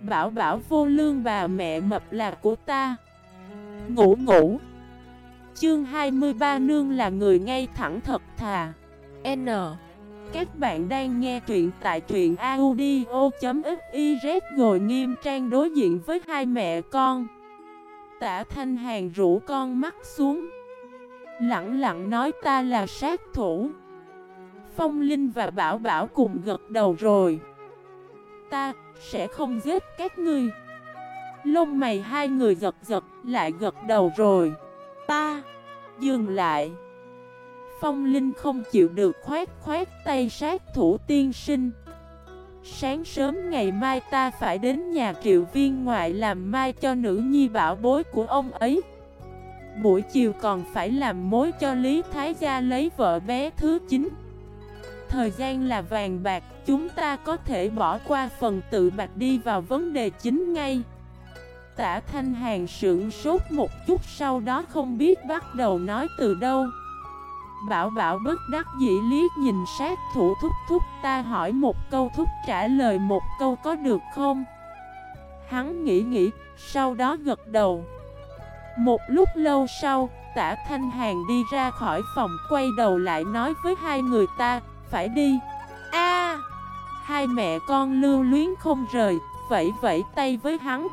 Bảo bảo vô lương bà mẹ mập là của ta. Ngủ ngủ. Chương 23 Nương là người ngay thẳng thật thà. N. Các bạn đang nghe truyện tại truyện audio.xyz Ngồi nghiêm trang đối diện với hai mẹ con. Tả Thanh Hàng rủ con mắt xuống. Lặng lặng nói ta là sát thủ. Phong Linh và Bảo Bảo cùng gật đầu rồi. Ta sẽ không giết các ngươi. Lông mày hai người giật giật, lại gật đầu rồi. Ta, Dừng lại. Phong Linh không chịu được khoét khoét tay sát thủ tiên sinh. Sáng sớm ngày mai ta phải đến nhà triệu viên ngoại làm mai cho nữ nhi bảo bối của ông ấy. Buổi chiều còn phải làm mối cho Lý Thái Gia lấy vợ bé thứ 9 Thời gian là vàng bạc, chúng ta có thể bỏ qua phần tự bạc đi vào vấn đề chính ngay. Tả Thanh Hàng sững sốt một chút sau đó không biết bắt đầu nói từ đâu. Bảo bảo bất đắc dĩ liếc nhìn sát thủ thúc thúc ta hỏi một câu thúc trả lời một câu có được không? Hắn nghĩ nghĩ, sau đó gật đầu. Một lúc lâu sau, tả Thanh Hàng đi ra khỏi phòng quay đầu lại nói với hai người ta phải đi. A, Hai mẹ con lưu luyến không rời, Vẫy vẫy tay với hắn.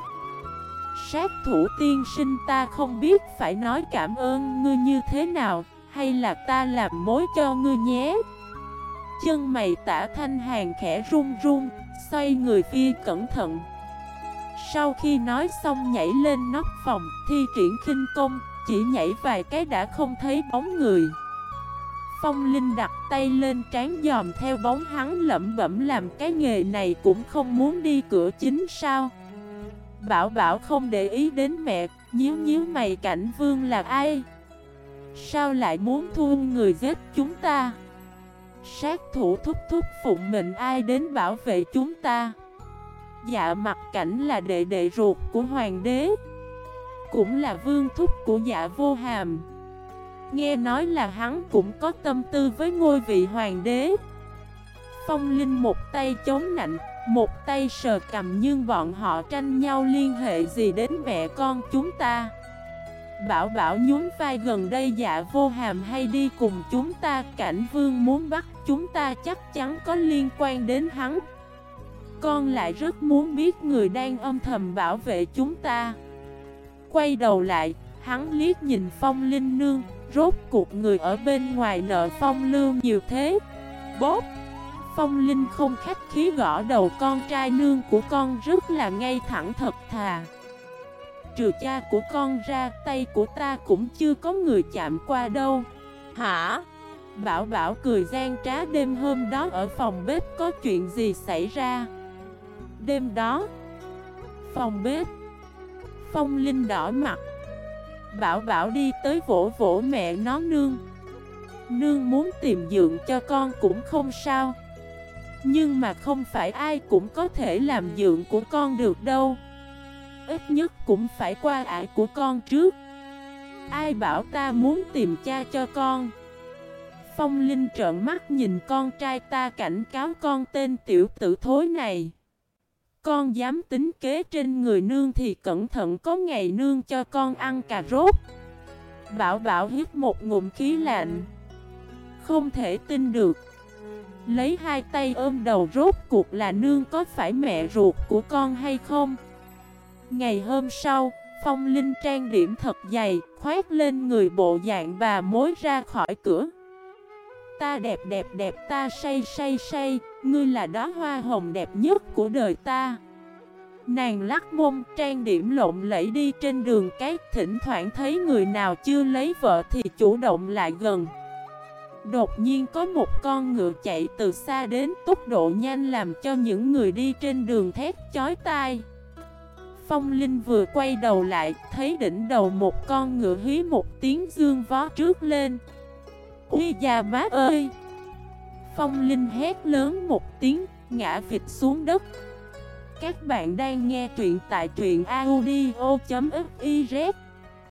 Sát thủ tiên sinh ta không biết phải nói cảm ơn ngươi như thế nào, Hay là ta làm mối cho ngươi nhé. Chân mày tả thanh hàng khẽ run run, Xoay người phi cẩn thận. Sau khi nói xong nhảy lên nóc phòng, Thi triển khinh công, Chỉ nhảy vài cái đã không thấy bóng người. Phong Linh đặt tay lên trán dòm theo bóng hắn lẩm bẩm làm cái nghề này cũng không muốn đi cửa chính sao? Bảo bảo không để ý đến mẹ, nhíu nhíu mày cảnh vương là ai? Sao lại muốn thu người giết chúng ta? Sát thủ thúc thúc phụng mệnh ai đến bảo vệ chúng ta? Dạ mặt cảnh là đệ đệ ruột của hoàng đế. Cũng là vương thúc của dạ vô hàm. Nghe nói là hắn cũng có tâm tư với ngôi vị hoàng đế. Phong Linh một tay chống nạnh Một tay sờ cầm nhưng bọn họ tranh nhau liên hệ gì đến mẹ con chúng ta? Bảo bảo nhún vai gần đây dạ vô hàm hay đi cùng chúng ta? Cảnh vương muốn bắt chúng ta chắc chắn có liên quan đến hắn. Con lại rất muốn biết người đang âm thầm bảo vệ chúng ta. Quay đầu lại, hắn liếc nhìn phong linh nương Rốt cuộc người ở bên ngoài nợ phong lưu nhiều thế. Bốp! Phong Linh không khách khí gõ đầu con trai nương của con rất là ngay thẳng thật thà. Trừ cha của con ra, tay của ta cũng chưa có người chạm qua đâu. Hả? Bảo Bảo cười gian trá đêm hôm đó ở phòng bếp có chuyện gì xảy ra? Đêm đó, Phòng bếp, Phong Linh đỏ mặt. Bảo Bảo đi tới vỗ vỗ mẹ nó, nương Nương muốn tìm dưỡng cho con cũng không sao. Nhưng mà không phải ai cũng có thể làm dưỡng của con được đâu. Ít nhất cũng phải qua ải của con trước. Ai bảo ta muốn tìm cha cho con? Phong Linh trợn mắt nhìn con trai ta cảnh cáo con tên tiểu tử thối này con dám tính kế trên người nương thì cẩn thận có ngày nương cho con ăn cà rốt. Bảo bảo hít một ngụm khí lạnh. Không thể tin được. Lấy hai tay ôm đầu rốt cuộc là nương có phải mẹ ruột của con hay không? Ngày hôm sau, Phong Linh trang điểm thật dày, Khoét lên người bộ dạng bà mối ra khỏi cửa. Ta đẹp đẹp đẹp ta say say say, Ngươi là đóa hoa hồng đẹp nhất của đời ta. Nàng lắc mông, trang điểm lộn lẫy đi trên đường cát Thỉnh thoảng thấy người nào chưa lấy vợ thì chủ động lại gần. Đột nhiên có một con ngựa chạy từ xa đến, tốc độ nhanh làm cho những người đi trên đường thét chói tai. Phong Linh vừa quay đầu lại, thấy đỉnh đầu một con ngựa hí một tiếng dương vó trước lên. Ui da má ơi. Phong Linh hét lớn một tiếng, ngã vịt xuống đất. Các bạn đang nghe truyện tại truyện audio.fif